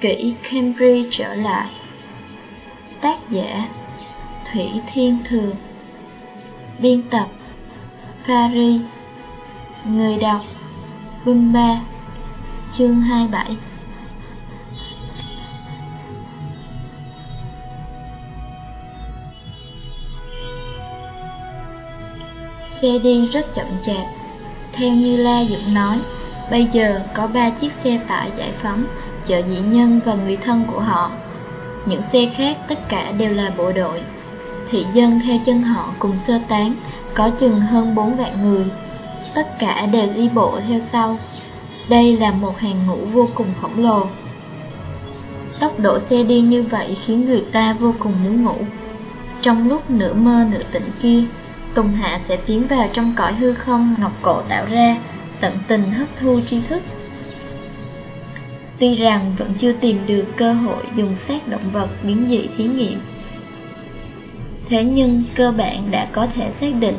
Kỷ Cambridge trở lại. Tác giả, Thủy Thiên Thường. Biên tập Paris Người đọc Bumba Chương 27 Xe đi rất chậm chạp. Theo như La Dũng nói, Bây giờ có 3 chiếc xe tải giải phóng chở dĩ nhân và người thân của họ. Những xe khác tất cả đều là bộ đội. Thị dân theo chân họ cùng sơ tán, có chừng hơn 4 vạn người. Tất cả đều đi bộ theo sau. Đây là một hàng ngũ vô cùng khổng lồ. Tốc độ xe đi như vậy khiến người ta vô cùng muốn ngủ. Trong lúc nửa mơ nửa tỉnh kia, Tùng Hạ sẽ tiến vào trong cõi hư không ngọc cổ tạo ra, tận tình hấp thu tri thức Tuy rằng vẫn chưa tìm được cơ hội dùng xác động vật biến dị thí nghiệm. Thế nhưng cơ bản đã có thể xác định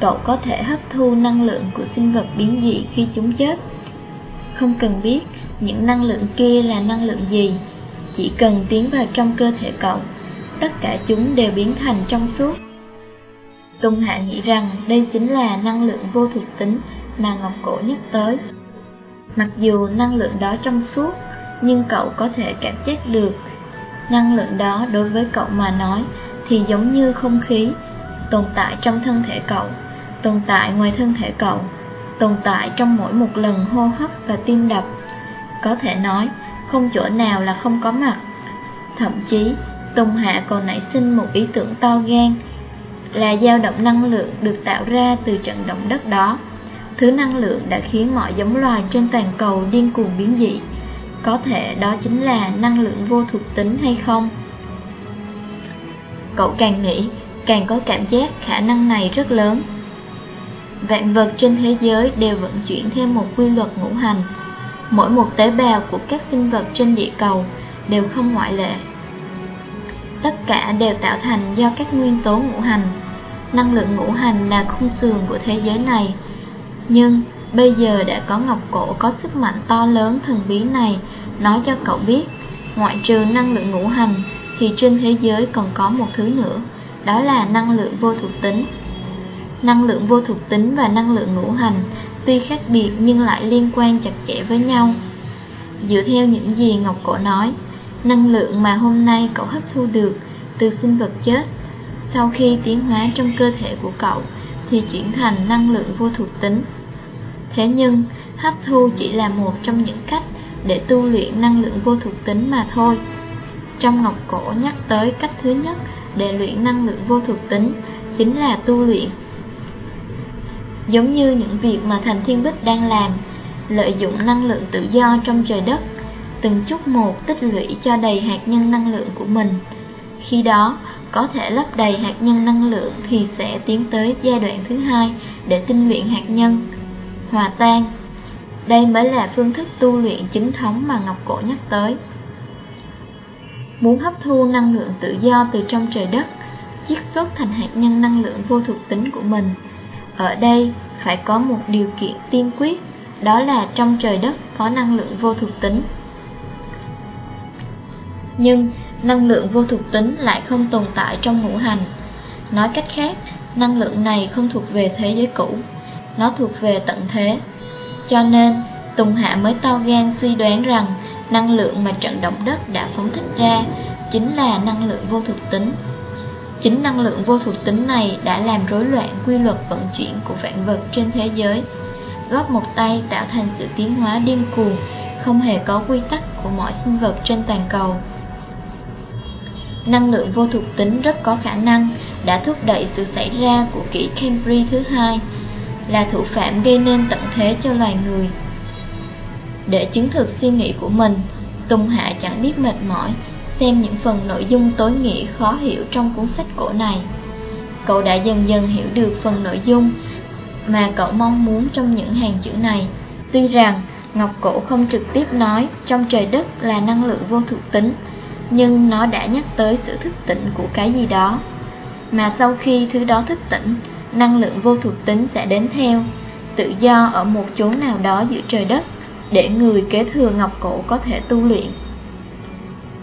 cậu có thể hấp thu năng lượng của sinh vật biến dị khi chúng chết. Không cần biết những năng lượng kia là năng lượng gì, Chỉ cần tiến vào trong cơ thể cậu, Tất cả chúng đều biến thành trong suốt. Tùng Hạ nghĩ rằng đây chính là năng lượng vô thuộc tính mà Ngọc Cổ nhắc tới. Mặc dù năng lượng đó trong suốt, Nhưng cậu có thể cảm giác được. Năng lượng đó đối với cậu mà nói Thì giống như không khí Tồn tại trong thân thể cậu, Tồn tại ngoài thân thể cậu, Tồn tại trong mỗi một lần hô hấp và tim đập. Có thể nói, Không chỗ nào là không có mặt. Thậm chí, Tùng Hạ còn nảy sinh một ý tưởng to gan Là dao động năng lượng được tạo ra từ trận động đất đó. Thứ năng lượng đã khiến mọi giống loài trên toàn cầu điên cuồng biến dị. Có thể đó chính là năng lượng vô thuộc tính hay không? Cậu càng nghĩ, càng có cảm giác khả năng này rất lớn. Vạn vật trên thế giới đều vận chuyển theo một quy luật ngũ hành. Mỗi một tế bào của các sinh vật trên địa cầu đều không ngoại lệ. Tất cả đều tạo thành do các nguyên tố ngũ hành. Năng lượng ngũ hành là khung sườn của thế giới này nhưng bây giờ đã có ngọc cổ có sức mạnh to lớn thần bí này, Nói cho cậu biết, Ngoại trừ năng lượng ngũ hành, Thì trên thế giới còn có một thứ nữa, Đó là năng lượng vô thuộc tính. Năng lượng vô thuộc tính và năng lượng ngũ hành Tuy khác biệt nhưng lại liên quan chặt chẽ với nhau. Dựa theo những gì Ngọc Cổ nói, Năng lượng mà hôm nay cậu hấp thu được Từ sinh vật chết, Sau khi tiến hóa trong cơ thể của cậu thì chuyển thành năng lượng vô thuộc tính Thế nhưng, hấp thu chỉ là một trong những cách để tu luyện năng lượng vô thuộc tính mà thôi. Trong Ngọc Cổ nhắc tới cách thứ nhất để luyện năng lượng vô thuộc tính chính là tu luyện. Giống như những việc mà Thành Thiên Bích đang làm, lợi dụng năng lượng tự do trong trời đất, từng chút một tích lũy cho đầy hạt nhân năng lượng của mình. Khi đó, có thể lấp đầy hạt nhân năng lượng thì sẽ tiến tới giai đoạn thứ hai để tinh luyện hạt nhân hòa tan. Đây mới là phương thức tu luyện chính thống mà Ngọc Cổ nhắc tới. Muốn hấp thu năng lượng tự do từ trong trời đất, chiết xuất thành hạt nhân năng lượng vô thuộc tính của mình. Ở đây phải có một điều kiện tiên quyết, đó là trong trời đất có năng lượng vô thuộc tính. Nhưng năng lượng vô thuộc tính lại không tồn tại trong ngũ hành. Nói cách khác, năng lượng này không thuộc về thế giới cũ nó thuộc về tận thế. Cho nên, Tùng Hạ mới to gan suy đoán rằng năng lượng mà trận động đất đã phóng thích ra chính là năng lượng vô thuộc tính. Chính năng lượng vô thuộc tính này đã làm rối loạn quy luật vận chuyển của vạn vật trên thế giới, góp một tay tạo thành sự tiến hóa điên cuồng, không hề có quy tắc của mọi sinh vật trên toàn cầu. Năng lượng vô thuộc tính rất có khả năng đã thúc đẩy sự xảy ra của kỷ Cambry thứ hai, là thủ phạm gây nên tận thế cho loài người. Để chứng thực suy nghĩ của mình, Tùng Hạ chẳng biết mệt mỏi xem những phần nội dung tối nghĩa khó hiểu trong cuốn sách cổ này. Cậu đã dần dần hiểu được phần nội dung mà cậu mong muốn trong những hàng chữ này. Tuy rằng Ngọc Cổ không trực tiếp nói trong trời đất là năng lượng vô thuộc tính, nhưng nó đã nhắc tới sự thức tỉnh của cái gì đó. Mà sau khi thứ đó thức tỉnh, năng lượng vô thuộc tính sẽ đến theo, tự do ở một chỗ nào đó giữa trời đất, để người kế thừa ngọc cổ có thể tu luyện.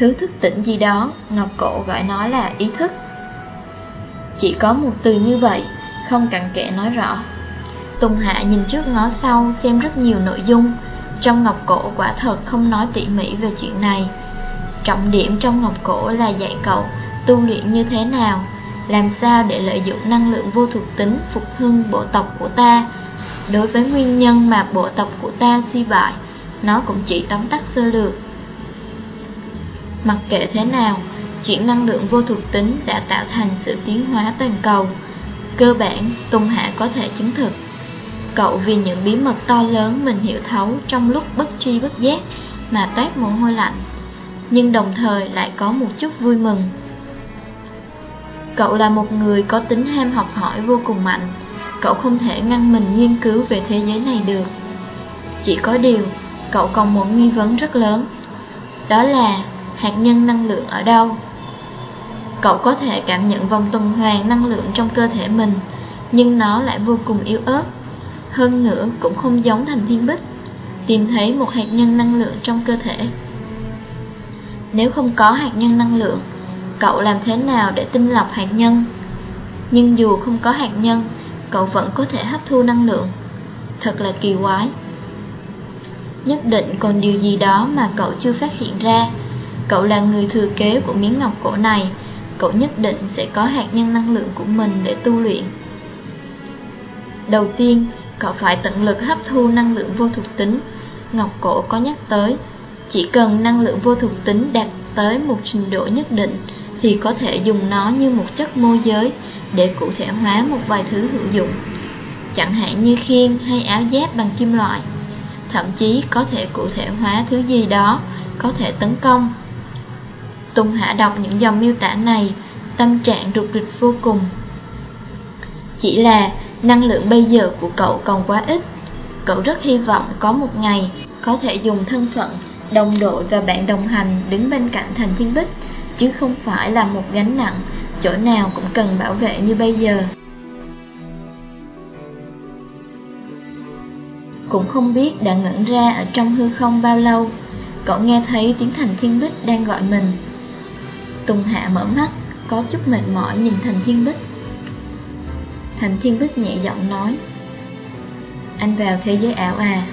Thứ thức tỉnh gì đó, Ngọc Cổ gọi nó là ý thức. Chỉ có một từ như vậy, không cặn kẽ nói rõ. Tùng Hạ nhìn trước ngó sau xem rất nhiều nội dung, trong Ngọc Cổ quả thật không nói tỉ mỉ về chuyện này. Trọng điểm trong Ngọc Cổ là dạy cậu tu luyện như thế nào, làm sao để lợi dụng năng lượng vô thuộc tính phục hưng bộ tộc của ta. Đối với nguyên nhân mà bộ tộc của ta suy bại, nó cũng chỉ tóm tắt sơ lược. Mặc kệ thế nào, chuyển năng lượng vô thuộc tính đã tạo thành sự tiến hóa toàn cầu. Cơ bản, Tùng Hạ có thể chứng thực. Cậu vì những bí mật to lớn mình hiểu thấu trong lúc bất tri bất giác mà toát mồ hôi lạnh, nhưng đồng thời lại có một chút vui mừng. Cậu là một người có tính ham học hỏi vô cùng mạnh, cậu không thể ngăn mình nghiên cứu về thế giới này được. Chỉ có điều, cậu còn một nghi vấn rất lớn, đó là hạt nhân năng lượng ở đâu? Cậu có thể cảm nhận vòng tuần hoàn năng lượng trong cơ thể mình, nhưng nó lại vô cùng yếu ớt. Hơn nữa cũng không giống thành thiên bích, tìm thấy một hạt nhân năng lượng trong cơ thể. Nếu không có hạt nhân năng lượng, cậu làm thế nào để tinh lọc hạt nhân? Nhưng dù không có hạt nhân, cậu vẫn có thể hấp thu năng lượng. Thật là kỳ quái. Nhất định còn điều gì đó mà cậu chưa phát hiện ra. Cậu là người thừa kế của miếng ngọc cổ này, cậu nhất định sẽ có hạt nhân năng lượng của mình để tu luyện. Đầu tiên, cậu phải tận lực hấp thu năng lượng vô thuộc tính. Ngọc cổ có nhắc tới, chỉ cần năng lượng vô thuộc tính đạt tới một trình độ nhất định thì có thể dùng nó như một chất môi giới để cụ thể hóa một vài thứ hữu dụng. Chẳng hạn như khiên hay áo giáp bằng kim loại. Thậm chí có thể cụ thể hóa thứ gì đó có thể tấn công Tùng Hạ đọc những dòng miêu tả này, tâm trạng rụt rịch vô cùng. Chỉ là năng lượng bây giờ của cậu còn quá ít. Cậu rất hy vọng có một ngày có thể dùng thân phận, đồng đội và bạn đồng hành đứng bên cạnh Thành Thiên Bích, chứ không phải là một gánh nặng, chỗ nào cũng cần bảo vệ như bây giờ. Cũng không biết đã ngẩn ra ở trong hư không bao lâu, cậu nghe thấy tiếng Thành Thiên Bích đang gọi mình. Tùng Hạ mở mắt, có chút mệt mỏi nhìn Thành Thiên Bích. Thành Thiên Bích nhẹ giọng nói, Anh vào thế giới ảo à?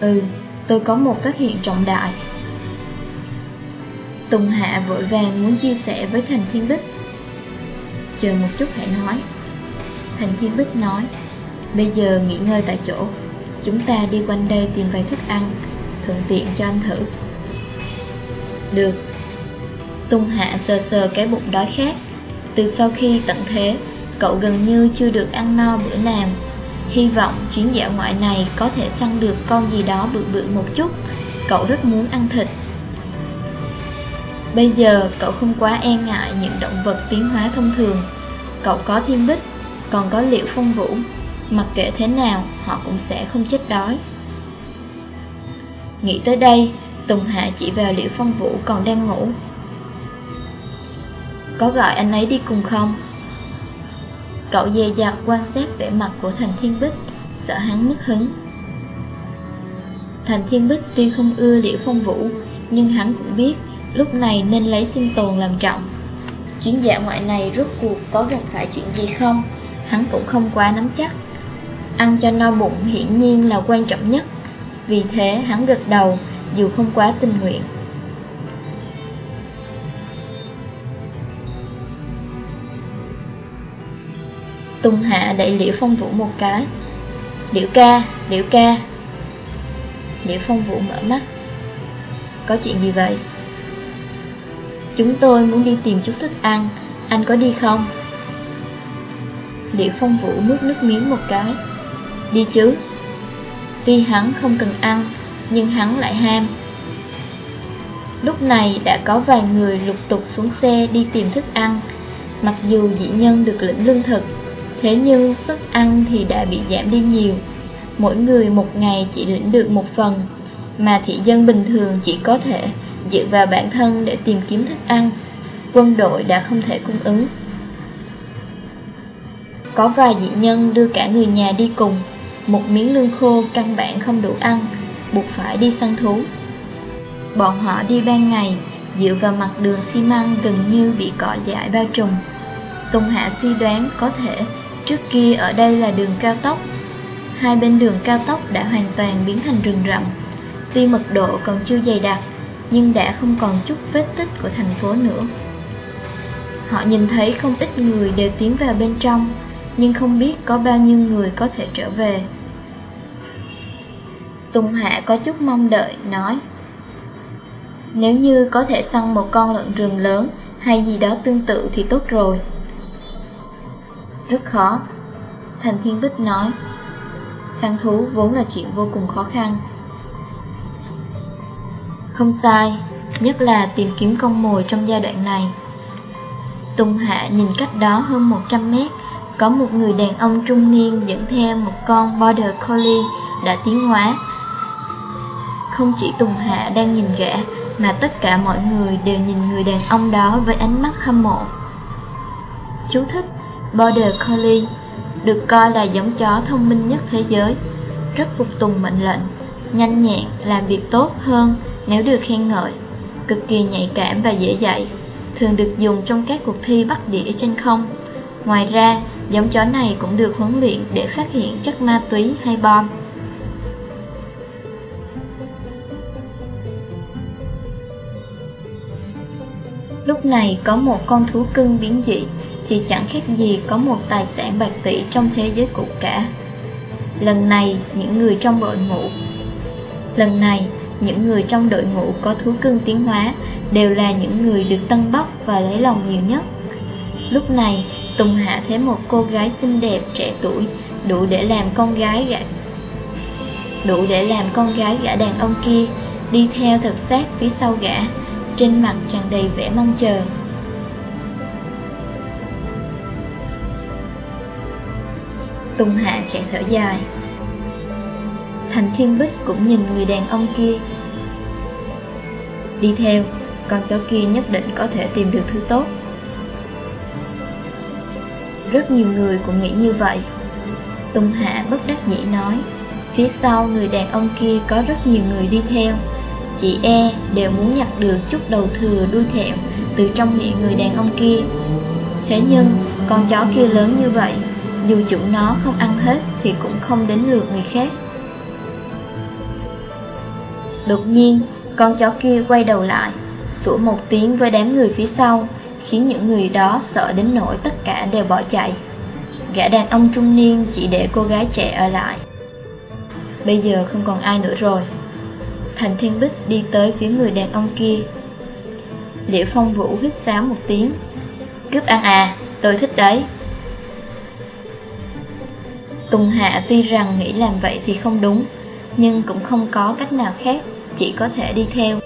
Ừ, tôi có một phát hiện trọng đại. Tùng Hạ vội vàng muốn chia sẻ với Thành Thiên Bích. Chờ một chút hãy nói. Thành Thiên Bích nói, bây giờ nghỉ ngơi tại chỗ, chúng ta đi quanh đây tìm vài thức ăn, thuận tiện cho anh thử. Được Tung hạ sờ sờ cái bụng đói khát Từ sau khi tận thế Cậu gần như chưa được ăn no bữa nào Hy vọng chuyến dạo ngoại này Có thể săn được con gì đó bự bự một chút. Cậu rất muốn ăn thịt. Bây giờ cậu không quá e ngại những động vật tiến hóa thông thường. Cậu có thiên bích, Còn có liệu phong vũ. Mặc kệ thế nào, Họ cũng sẽ không chết đói. Nghĩ tới đây, Tùng Hạ chỉ vào Liễu Phong Vũ còn đang ngủ. Có gọi anh ấy đi cùng không? Cậu dè dặt quan sát vẻ mặt của Thành Thiên Bích, Sợ hắn mất hứng. Thành Thiên Bích tuy không ưa Liễu Phong Vũ, Nhưng hắn cũng biết Lúc này nên lấy sinh tồn làm trọng. Chuyến dạ ngoại này rốt cuộc có gặp phải chuyện gì không? Hắn cũng không quá nắm chắc. Ăn cho no bụng hiển nhiên là quan trọng nhất. Vì thế hắn gật đầu, dù không quá tình nguyện. Tùng Hạ đẩy Liễu Phong Vũ một cái. Liễu ca, Liễu ca. Liễu Phong Vũ mở mắt. Có chuyện gì vậy? Chúng tôi muốn đi tìm chút thức ăn, anh có đi không? Liễu Phong Vũ nuốt nước miếng một cái. Đi chứ. Tuy hắn không cần ăn, nhưng hắn lại ham. Lúc này đã có vài người lục tục xuống xe đi tìm thức ăn, mặc dù dị nhân được lĩnh lương thực, thế nhưng sức ăn thì đã bị giảm đi nhiều. Mỗi người một ngày chỉ lĩnh được một phần, mà thị dân bình thường chỉ có thể dựa vào bản thân để tìm kiếm thức ăn. Quân đội đã không thể cung ứng. Có vài dị nhân đưa cả người nhà đi cùng, một miếng lương khô căn bản không đủ ăn, buộc phải đi săn thú. Bọn họ đi ban ngày, dựa vào mặt đường xi măng gần như bị cỏ dại bao trùm. Tùng Hạ suy đoán có thể trước kia ở đây là đường cao tốc. Hai bên đường cao tốc đã hoàn toàn biến thành rừng rậm. Tuy mật độ còn chưa dày đặc, nhưng đã không còn chút vết tích của thành phố nữa. Họ nhìn thấy không ít người đều tiến vào bên trong, nhưng không biết có bao nhiêu người có thể trở về. Tùng Hạ có chút mong đợi, nói Nếu như có thể săn một con lợn rừng lớn hay gì đó tương tự thì tốt rồi. Rất khó, Thành Thiên Bích nói Săn thú vốn là chuyện vô cùng khó khăn. Không sai, nhất là tìm kiếm con mồi trong giai đoạn này. Tùng Hạ nhìn cách đó hơn 100 mét Có một người đàn ông trung niên dẫn theo một con Border Collie đã tiến hóa. Không chỉ Tùng Hạ đang nhìn gã Mà tất cả mọi người đều nhìn người đàn ông đó với ánh mắt hâm mộ. Chú thích Border Collie được coi là giống chó thông minh nhất thế giới, rất phục tùng mệnh lệnh, nhanh nhẹn, làm việc tốt hơn nếu được khen ngợi, cực kỳ nhạy cảm và dễ dạy, thường được dùng trong các cuộc thi bắt đĩa trên không. Ngoài ra, giống chó này cũng được huấn luyện để phát hiện chất ma túy hay bom. Lúc này có một con thú cưng biến dị thì chẳng khác gì có một tài sản bạc tỷ trong thế giới cũ cả. Lần này, những người trong đội ngũ Lần này, những người trong đội ngũ có thú cưng tiến hóa đều là những người được tân bốc và lấy lòng nhiều nhất. Lúc này, Tùng Hạ thấy một cô gái xinh đẹp trẻ tuổi đủ để làm con gái gã đủ để làm con gái gã đàn ông kia đi theo thật sát phía sau gã, trên mặt tràn đầy vẻ mong chờ. Tùng Hạ khẽ thở dài. Thành Thiên Bích cũng nhìn người đàn ông kia. Đi theo, con chó kia nhất định có thể tìm được thứ tốt. Rất nhiều người cũng nghĩ như vậy. Tùng Hạ bất đắc dĩ nói Phía sau người đàn ông kia có rất nhiều người đi theo. Chị E đều muốn nhặt được chút đầu thừa đuôi thẹo từ trong miệng người đàn ông kia. Thế nhưng, con chó kia lớn như vậy dù chủ nó không ăn hết thì cũng không đến lượt người khác. Đột nhiên, con chó kia quay đầu lại, sủa một tiếng với đám người phía sau, khiến những người đó sợ đến nỗi tất cả đều bỏ chạy. Gã đàn ông trung niên chỉ để cô gái trẻ ở lại. Bây giờ không còn ai nữa rồi. Thành Thiên Bích đi tới phía người đàn ông kia. Liễu Phong Vũ hít sáo một tiếng. Cướp ăn à, tôi thích đấy. Tùng Hạ tuy rằng nghĩ làm vậy thì không đúng, nhưng cũng không có cách nào khác, chỉ có thể đi theo.